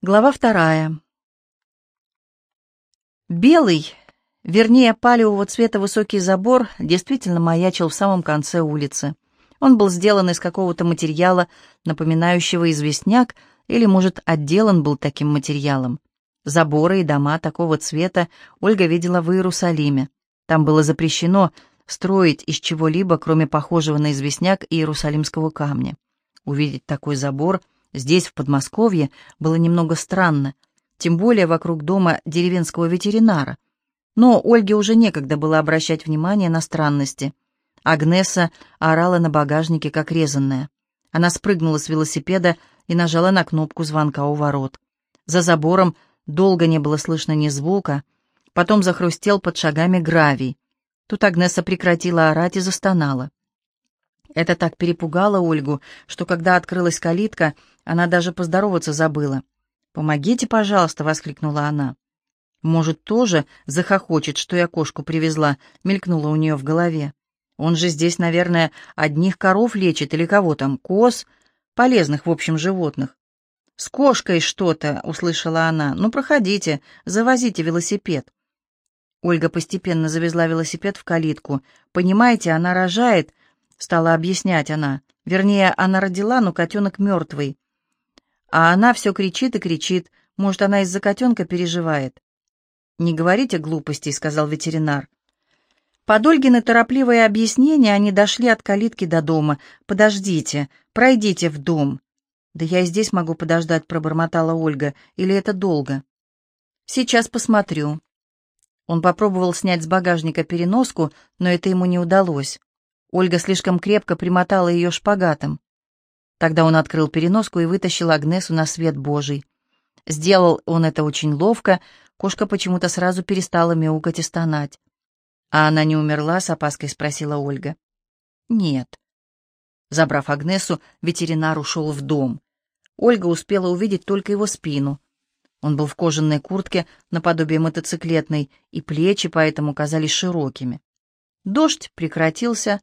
Глава вторая. Белый, вернее, палевого цвета высокий забор действительно маячил в самом конце улицы. Он был сделан из какого-то материала, напоминающего известняк, или, может, отделан был таким материалом. Заборы и дома такого цвета Ольга видела в Иерусалиме. Там было запрещено строить из чего-либо, кроме похожего на известняк иерусалимского камня. Увидеть такой забор — Здесь, в Подмосковье, было немного странно, тем более вокруг дома деревенского ветеринара. Но Ольге уже некогда было обращать внимание на странности. Агнеса орала на багажнике, как резанная. Она спрыгнула с велосипеда и нажала на кнопку звонка у ворот. За забором долго не было слышно ни звука, потом захрустел под шагами гравий. Тут Агнеса прекратила орать и застонала. Это так перепугало Ольгу, что когда открылась калитка, она даже поздороваться забыла. «Помогите, пожалуйста!» — воскликнула она. «Может, тоже захохочет, что я кошку привезла?» — мелькнуло у нее в голове. «Он же здесь, наверное, одних коров лечит или кого там, коз, полезных, в общем, животных». «С кошкой что-то!» — услышала она. «Ну, проходите, завозите велосипед». Ольга постепенно завезла велосипед в калитку. «Понимаете, она рожает», — стала объяснять она. «Вернее, она родила, но котенок мертвый. А она все кричит и кричит. Может, она из-за котенка переживает. «Не говорите глупостей», — сказал ветеринар. Под Ольгины торопливое объяснение они дошли от калитки до дома. «Подождите, пройдите в дом». «Да я и здесь могу подождать», — пробормотала Ольга. «Или это долго?» «Сейчас посмотрю». Он попробовал снять с багажника переноску, но это ему не удалось. Ольга слишком крепко примотала ее шпагатом. Тогда он открыл переноску и вытащил Агнесу на свет Божий. Сделал он это очень ловко, кошка почему-то сразу перестала мяукать и стонать. «А она не умерла?» — с опаской спросила Ольга. «Нет». Забрав Агнесу, ветеринар ушел в дом. Ольга успела увидеть только его спину. Он был в кожаной куртке, наподобие мотоциклетной, и плечи поэтому казались широкими. Дождь прекратился,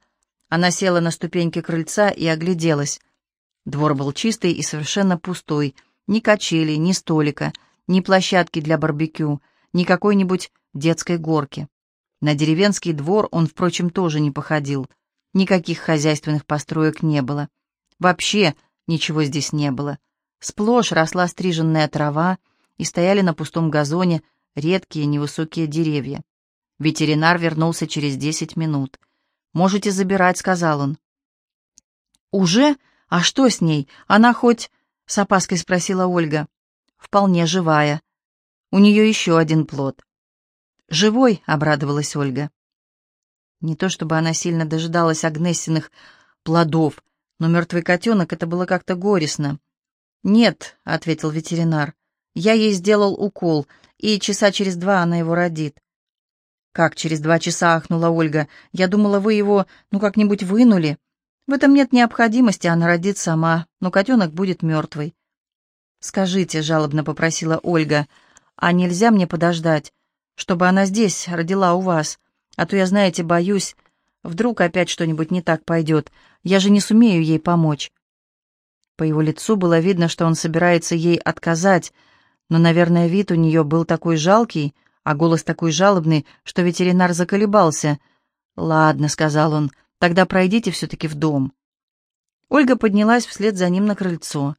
она села на ступеньки крыльца и огляделась. Двор был чистый и совершенно пустой. Ни качели, ни столика, ни площадки для барбекю, ни какой-нибудь детской горки. На деревенский двор он, впрочем, тоже не походил. Никаких хозяйственных построек не было. Вообще ничего здесь не было. Сплошь росла стриженная трава, и стояли на пустом газоне редкие невысокие деревья. Ветеринар вернулся через десять минут. «Можете забирать», — сказал он. «Уже?» «А что с ней? Она хоть...» — с опаской спросила Ольга. «Вполне живая. У нее еще один плод». «Живой?» — обрадовалась Ольга. Не то чтобы она сильно дожидалась Агнесиных плодов, но мертвый котенок — это было как-то горестно. «Нет», — ответил ветеринар, — «я ей сделал укол, и часа через два она его родит». «Как через два часа?» — ахнула Ольга. «Я думала, вы его, ну, как-нибудь вынули». В этом нет необходимости, она родит сама, но котенок будет мертвый. «Скажите», — жалобно попросила Ольга, — «а нельзя мне подождать, чтобы она здесь родила у вас? А то я, знаете, боюсь, вдруг опять что-нибудь не так пойдет. Я же не сумею ей помочь». По его лицу было видно, что он собирается ей отказать, но, наверное, вид у нее был такой жалкий, а голос такой жалобный, что ветеринар заколебался. «Ладно», — сказал он, — Тогда пройдите все-таки в дом». Ольга поднялась вслед за ним на крыльцо.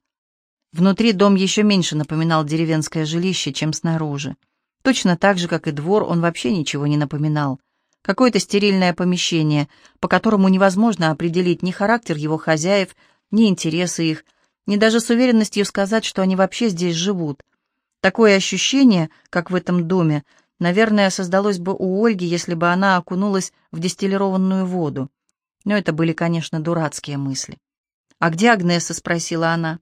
Внутри дом еще меньше напоминал деревенское жилище, чем снаружи. Точно так же, как и двор, он вообще ничего не напоминал. Какое-то стерильное помещение, по которому невозможно определить ни характер его хозяев, ни интересы их, ни даже с уверенностью сказать, что они вообще здесь живут. Такое ощущение, как в этом доме, наверное, создалось бы у Ольги, если бы она окунулась в дистиллированную воду. Но это были, конечно, дурацкие мысли. «А где Агнеса?» — спросила она.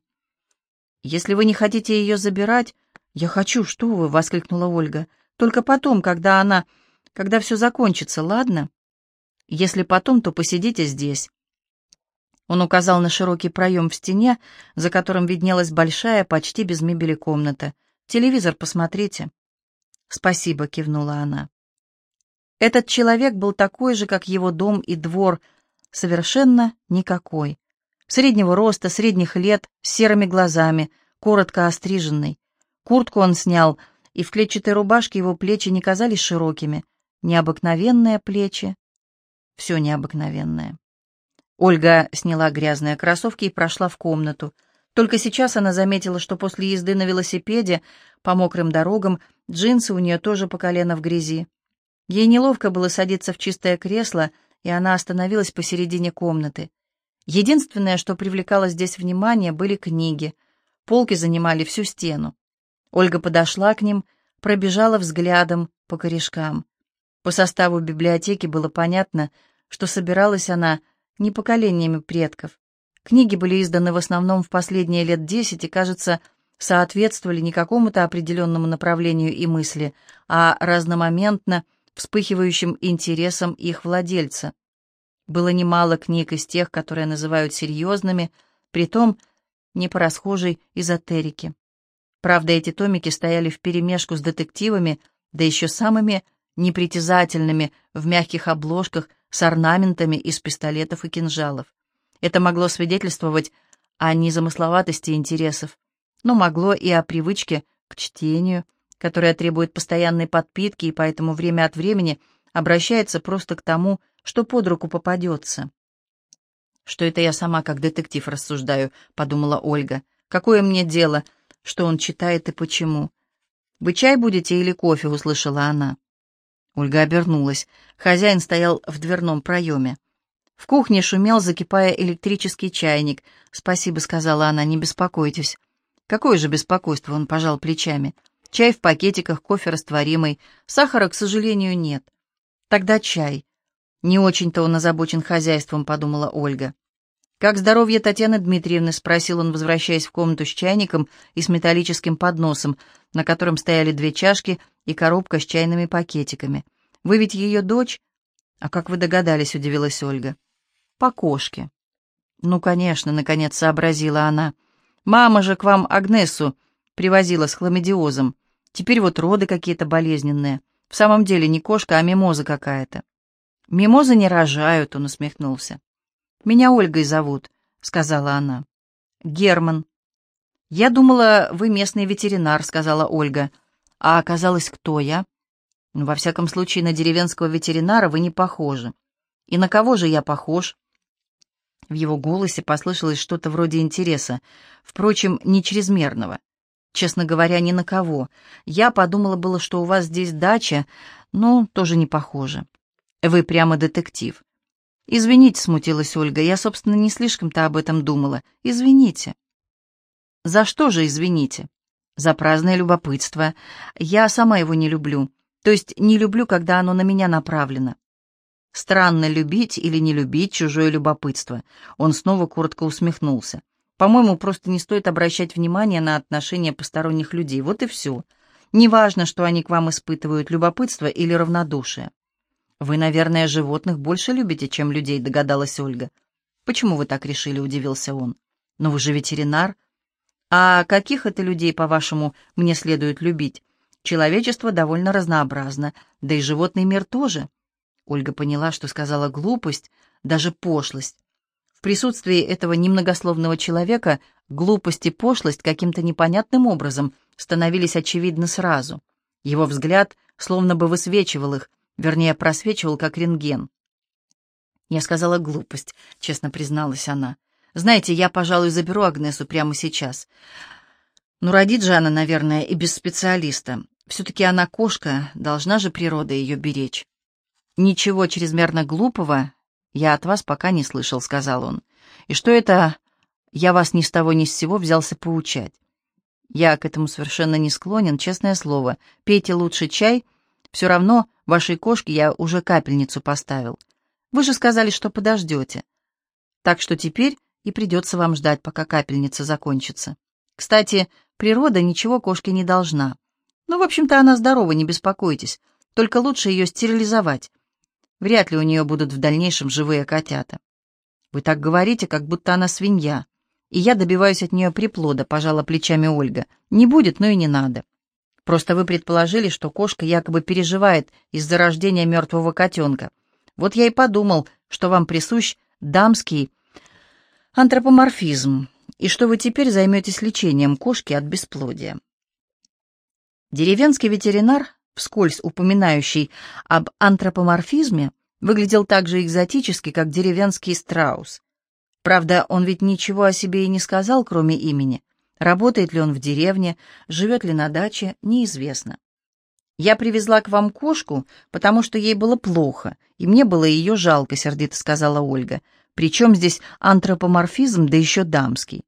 «Если вы не хотите ее забирать...» «Я хочу, что вы!» — воскликнула Ольга. «Только потом, когда она... когда все закончится, ладно? Если потом, то посидите здесь». Он указал на широкий проем в стене, за которым виднелась большая, почти без мебели комната. «Телевизор посмотрите». «Спасибо», — кивнула она. Этот человек был такой же, как его дом и двор — совершенно никакой. Среднего роста, средних лет, с серыми глазами, коротко остриженный. Куртку он снял, и в клетчатой рубашке его плечи не казались широкими. Необыкновенные плечи. Все необыкновенное. Ольга сняла грязные кроссовки и прошла в комнату. Только сейчас она заметила, что после езды на велосипеде по мокрым дорогам джинсы у нее тоже по колено в грязи. Ей неловко было садиться в чистое кресло, и она остановилась посередине комнаты. Единственное, что привлекало здесь внимание, были книги. Полки занимали всю стену. Ольга подошла к ним, пробежала взглядом по корешкам. По составу библиотеки было понятно, что собиралась она не поколениями предков. Книги были изданы в основном в последние лет десять и, кажется, соответствовали не какому-то определенному направлению и мысли, а разномоментно вспыхивающим интересам их владельца. Было немало книг из тех, которые называют серьезными, притом не по расхожей эзотерике. Правда, эти томики стояли вперемешку с детективами, да еще самыми непритязательными, в мягких обложках, с орнаментами из пистолетов и кинжалов. Это могло свидетельствовать о незамысловатости интересов, но могло и о привычке к чтению, которая требует постоянной подпитки и поэтому время от времени обращается просто к тому, что под руку попадется. «Что это я сама как детектив рассуждаю», — подумала Ольга. «Какое мне дело, что он читает и почему?» «Вы чай будете или кофе?» — услышала она. Ольга обернулась. Хозяин стоял в дверном проеме. В кухне шумел, закипая электрический чайник. «Спасибо», — сказала она, — «не беспокойтесь». «Какое же беспокойство?» — он пожал плечами. «Чай в пакетиках, кофе растворимый. Сахара, к сожалению, нет». «Тогда чай». «Не очень-то он озабочен хозяйством», — подумала Ольга. «Как здоровье Татьяны Дмитриевны?» — спросил он, возвращаясь в комнату с чайником и с металлическим подносом, на котором стояли две чашки и коробка с чайными пакетиками. «Вы ведь ее дочь?» «А как вы догадались?» — удивилась Ольга. «По кошке». «Ну, конечно», — наконец сообразила она. «Мама же к вам Агнесу привозила с хламидиозом. Теперь вот роды какие-то болезненные. В самом деле не кошка, а мимоза какая-то». «Мимозы не рожают», — он усмехнулся. «Меня Ольгой зовут», — сказала она. «Герман». «Я думала, вы местный ветеринар», — сказала Ольга. «А оказалось, кто я?» «Ну, «Во всяком случае, на деревенского ветеринара вы не похожи». «И на кого же я похож?» В его голосе послышалось что-то вроде интереса, впрочем, не чрезмерного. Честно говоря, ни на кого. Я подумала было, что у вас здесь дача, но тоже не похоже. Вы прямо детектив. Извините, смутилась Ольга, я, собственно, не слишком-то об этом думала. Извините. За что же извините? За праздное любопытство. Я сама его не люблю. То есть не люблю, когда оно на меня направлено. Странно любить или не любить чужое любопытство. Он снова коротко усмехнулся. По-моему, просто не стоит обращать внимание на отношения посторонних людей. Вот и все. Неважно, что они к вам испытывают, любопытство или равнодушие. «Вы, наверное, животных больше любите, чем людей», — догадалась Ольга. «Почему вы так решили?» — удивился он. «Но вы же ветеринар». «А каких это людей, по-вашему, мне следует любить? Человечество довольно разнообразно, да и животный мир тоже». Ольга поняла, что сказала глупость, даже пошлость. Присутствии этого немногословного человека глупость и пошлость каким-то непонятным образом становились очевидны сразу. Его взгляд словно бы высвечивал их, Вернее, просвечивал, как рентген. Я сказала глупость, честно призналась она. Знаете, я, пожалуй, заберу Агнесу прямо сейчас. Ну, родит же она, наверное, и без специалиста. Все-таки она кошка, должна же природа ее беречь. Ничего чрезмерно глупого я от вас пока не слышал, сказал он. И что это я вас ни с того ни с сего взялся поучать? Я к этому совершенно не склонен, честное слово. Пейте лучше чай, все равно Вашей кошке я уже капельницу поставил. Вы же сказали, что подождете. Так что теперь и придется вам ждать, пока капельница закончится. Кстати, природа ничего кошке не должна. Ну, в общем-то, она здорова, не беспокойтесь. Только лучше ее стерилизовать. Вряд ли у нее будут в дальнейшем живые котята. Вы так говорите, как будто она свинья. И я добиваюсь от нее приплода, пожала плечами Ольга. Не будет, но и не надо. Просто вы предположили, что кошка якобы переживает из-за рождения мертвого котенка. Вот я и подумал, что вам присущ дамский антропоморфизм, и что вы теперь займетесь лечением кошки от бесплодия. Деревенский ветеринар, вскользь упоминающий об антропоморфизме, выглядел так же экзотически, как деревенский страус. Правда, он ведь ничего о себе и не сказал, кроме имени. Работает ли он в деревне, живет ли на даче, неизвестно. «Я привезла к вам кошку, потому что ей было плохо, и мне было ее жалко», — сердито сказала Ольга. «Причем здесь антропоморфизм, да еще дамский».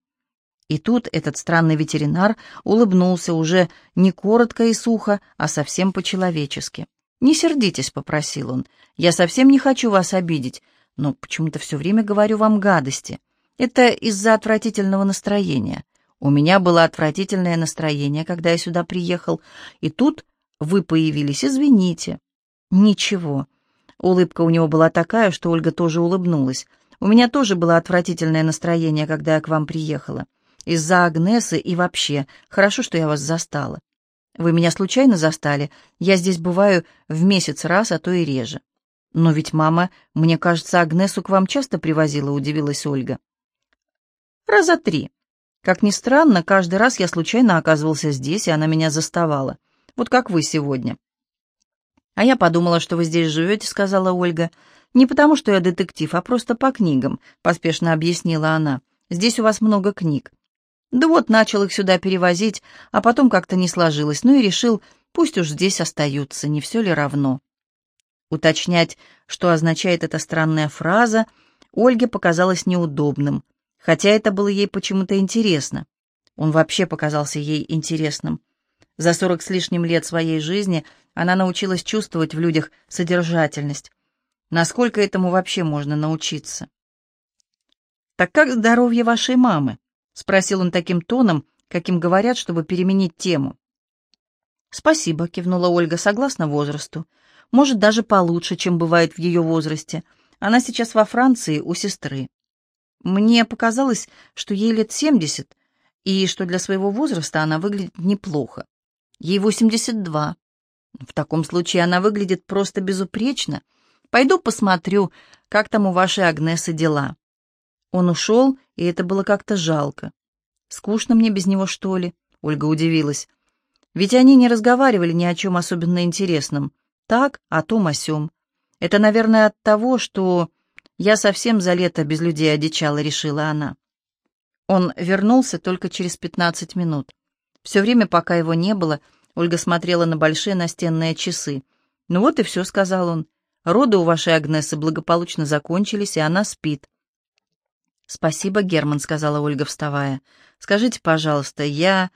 И тут этот странный ветеринар улыбнулся уже не коротко и сухо, а совсем по-человечески. «Не сердитесь», — попросил он. «Я совсем не хочу вас обидеть, но почему-то все время говорю вам гадости. Это из-за отвратительного настроения. У меня было отвратительное настроение, когда я сюда приехал, и тут вы появились, извините». «Ничего». Улыбка у него была такая, что Ольга тоже улыбнулась. «У меня тоже было отвратительное настроение, когда я к вам приехала. Из-за Агнесы и вообще. Хорошо, что я вас застала. Вы меня случайно застали? Я здесь бываю в месяц раз, а то и реже». «Но ведь мама, мне кажется, Агнесу к вам часто привозила», — удивилась Ольга. «Раза три. Как ни странно, каждый раз я случайно оказывался здесь, и она меня заставала. Вот как вы сегодня». «А я подумала, что вы здесь живете», — сказала Ольга. «Не потому, что я детектив, а просто по книгам», — поспешно объяснила она. «Здесь у вас много книг». Да вот начал их сюда перевозить, а потом как-то не сложилось, ну и решил, пусть уж здесь остаются, не все ли равно. Уточнять, что означает эта странная фраза, Ольге показалось неудобным, хотя это было ей почему-то интересно. Он вообще показался ей интересным. За сорок с лишним лет своей жизни она научилась чувствовать в людях содержательность. Насколько этому вообще можно научиться? «Так как здоровье вашей мамы?» — спросил он таким тоном, каким говорят, чтобы переменить тему. «Спасибо», — кивнула Ольга, — «согласно возрасту. Может, даже получше, чем бывает в ее возрасте. Она сейчас во Франции у сестры. Мне показалось, что ей лет семьдесят, и что для своего возраста она выглядит неплохо. Ей восемьдесят два. В таком случае она выглядит просто безупречно. Пойду посмотрю, как там у вашей Агнесы дела. Он ушел, и это было как-то жалко. Скучно мне без него, что ли? Ольга удивилась. Ведь они не разговаривали ни о чем особенно интересном. Так, о том, о сём. Это, наверное, от того, что я совсем за лето без людей одичала, решила она. Он вернулся только через пятнадцать минут. Все время, пока его не было, Ольга смотрела на большие настенные часы. «Ну вот и все», — сказал он. «Роды у вашей Агнесы благополучно закончились, и она спит». «Спасибо, Герман», — сказала Ольга, вставая. «Скажите, пожалуйста, я...»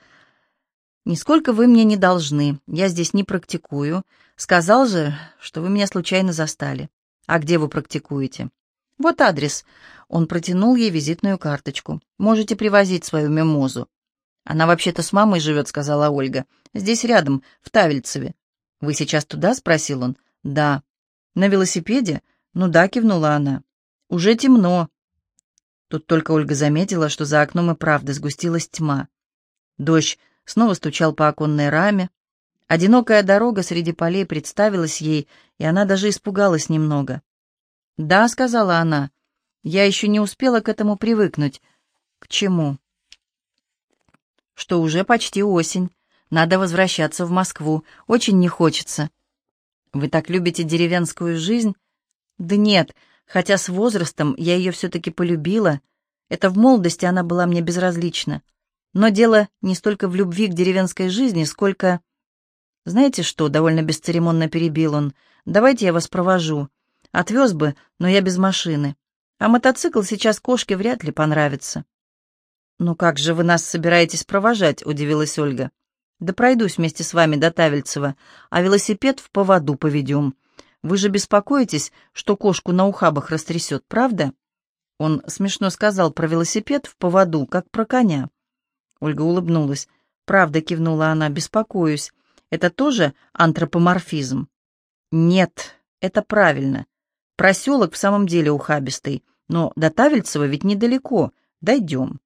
«Нисколько вы мне не должны. Я здесь не практикую. Сказал же, что вы меня случайно застали. А где вы практикуете?» «Вот адрес». Он протянул ей визитную карточку. «Можете привозить свою мимозу». «Она вообще-то с мамой живет», — сказала Ольга. «Здесь рядом, в Тавельцеве». «Вы сейчас туда?» — спросил он. «Да». «На велосипеде?» «Ну да», — кивнула она. «Уже темно». Тут только Ольга заметила, что за окном и правда сгустилась тьма. Дождь снова стучал по оконной раме. Одинокая дорога среди полей представилась ей, и она даже испугалась немного. «Да», — сказала она, — «я еще не успела к этому привыкнуть». «К чему?» «Что уже почти осень. Надо возвращаться в Москву. Очень не хочется». «Вы так любите деревенскую жизнь?» «Да нет, хотя с возрастом я ее все-таки полюбила. Это в молодости она была мне безразлична. Но дело не столько в любви к деревенской жизни, сколько... «Знаете что?» — довольно бесцеремонно перебил он. «Давайте я вас провожу. Отвез бы, но я без машины. А мотоцикл сейчас кошке вряд ли понравится». «Ну как же вы нас собираетесь провожать?» — удивилась Ольга. «Да пройдусь вместе с вами до Тавельцева, а велосипед в поводу поведем. Вы же беспокоитесь, что кошку на ухабах растрясет, правда?» Он смешно сказал про велосипед в поводу, как про коня. Ольга улыбнулась. «Правда», — кивнула она, — «беспокоюсь. Это тоже антропоморфизм?» «Нет, это правильно. Проселок в самом деле ухабистый, но до Тавельцева ведь недалеко. Дойдем».